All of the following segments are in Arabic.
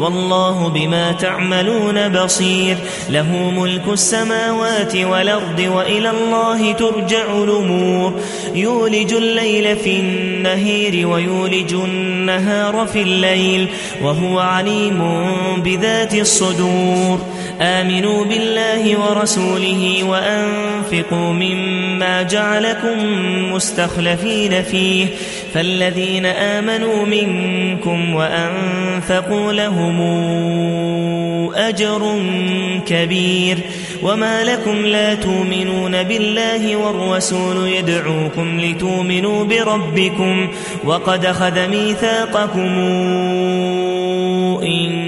والله بما تعملون بصير. له ملك السماوات والأرض وإلى الله ترجع الأمور. يولج الليل في النهير ويولج النهار في الليل. وهو عليم بذات الصدور. آمنوا بالله ورسوله وأنفقوا مما جعلكم مستخلفين فيه فالذين آمنوا منكم وأنفقوا لهم أجر كبير وما لكم لا تؤمنون بالله والرسول يدعوكم لتؤمنوا بربكم وقد خذ ميثاقكم إن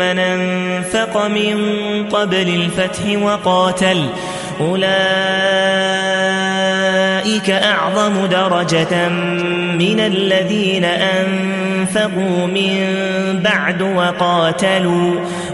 من انفق من قبل الفتح وقاتل أولئك أعظم درجة من الذين أنفقوا من بعد وقاتلوا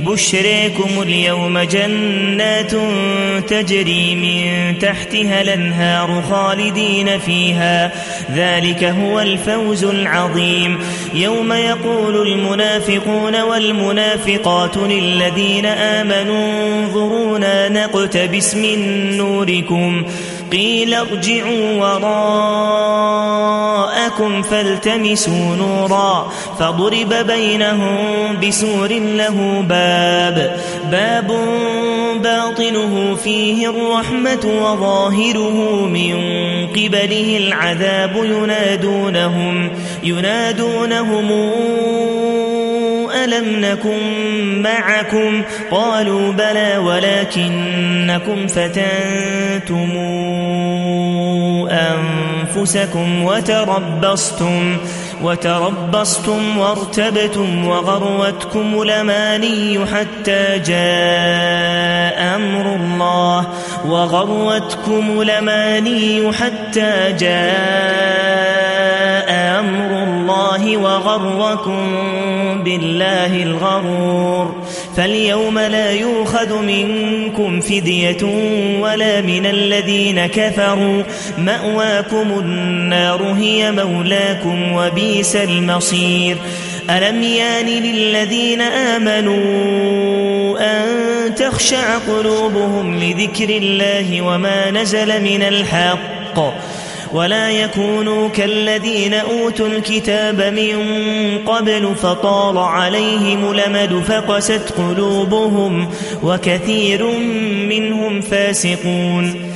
بشريكم اليوم جنات تجري من تحتها الأنهار خالدين فيها. ذلك هو الفوز العظيم. يوم يقول المنافقون والمنافقات للذين آمنوا انظرونا نقتبس من نوركم. قيل ارجعوا وراءكم فالتمسوا نورا فضرب بينهم بسور له باب باب باطنه فيه الرحمة وظاهره من قبله العذاب ينادونهم ينادونهم ألم نكن معكم قالوا بلى ولكنكم فتنتم أنفسكم وتربصتم وتربصتم وارتبتم وغروتكم الاماني حتى جاء أمر الله وغروتكم الاماني حتى جاء أمر الله وغركم بالله الغرور فاليوم لا يؤخذ منكم فدية ولا من الذين كفروا مأواكم النار هي مولاكم وبيس المصير ألم يان للذين آمنوا أن تخشع قلوبهم لذكر الله وما نزل من الحق ولا يكونوا كالذين أوتوا الكتاب من قبل فطال عليهم لمد فقست قلوبهم وكثير منهم فاسقون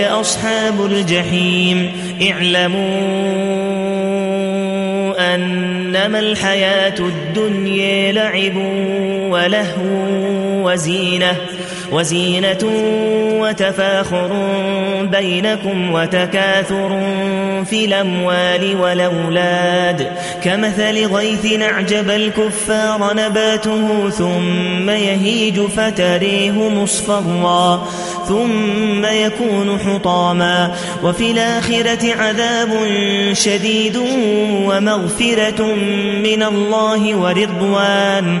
أصحاب الجحيم. اعلموا أنما الحياة الدنيا لعب ولهو. وزينة وزينة وتفاخر بينكم وتكاثر في الأموال والأولاد. كمثل غيث أعجب الكفار نباته ثم يهيج فتريه مصفرا ثم يكون حطاما. وفي الآخرة عذاب شديد ومغفرة من الله ورضوان.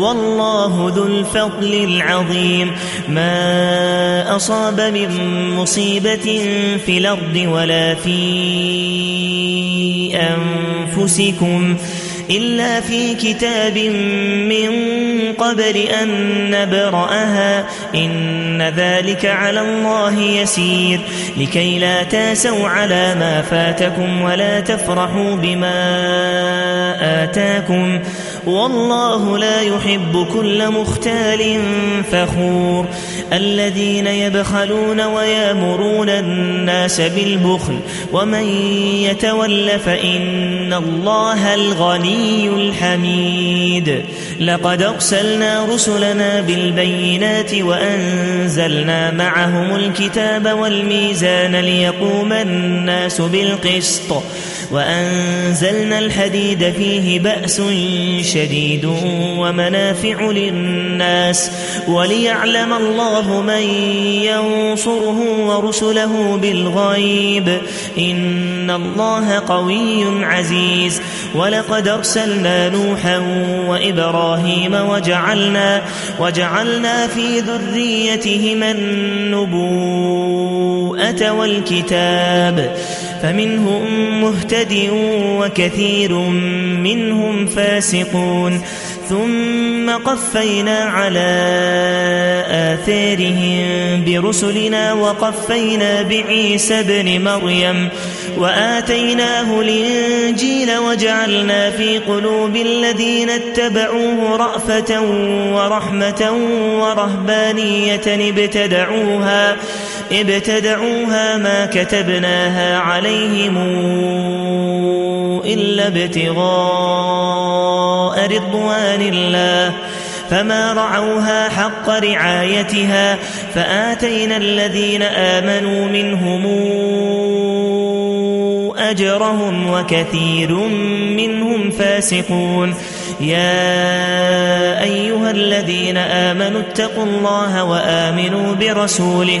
والله ذو الفضل العظيم. ما أصاب من مصيبة في الأرض ولا في أنفسكم إلا في كتاب من قبل أن نبرأها. إن ذلك على الله يسير. لكي لا تاسوا على ما فاتكم ولا تفرحوا بما آتاكم. والله لا يحب كل مختال فخور. الذين يبخلون ويامرون الناس بالبخل ومن يتول فإن الله الغني الحميد. لقد أرسلنا رسلنا بالبينات وأنزلنا معهم الكتاب والميزان ليقوم الناس بالقسط. وأنزلنا الحديد فيه بأس شديد ومنافع للناس وليعلم الله من ينصره ورسله بالغيب إن الله قوي عزيز ولقد أرسلنا نوحا وإبراهيم وجعلنا, وجعلنا في ذريتهما النبوءة والكتاب فمنهم مهتد وكثير منهم فاسقون. ثم قفينا على آثارهم برسلنا وقفينا بعيسى بن مريم وآتيناه الإنجيل وجعلنا في قلوب الذين اتبعوه رأفة ورحمة ورهبانية ابتدعوها ابتدعوها ما كتبناها عليهم إلا ابتغاء رضوان الله. فما رعوها حق رعايتها فآتينا الذين آمنوا منهم أجرهم وكثير منهم فاسقون. يا أيها الذين آمنوا اتقوا الله وآمنوا برسوله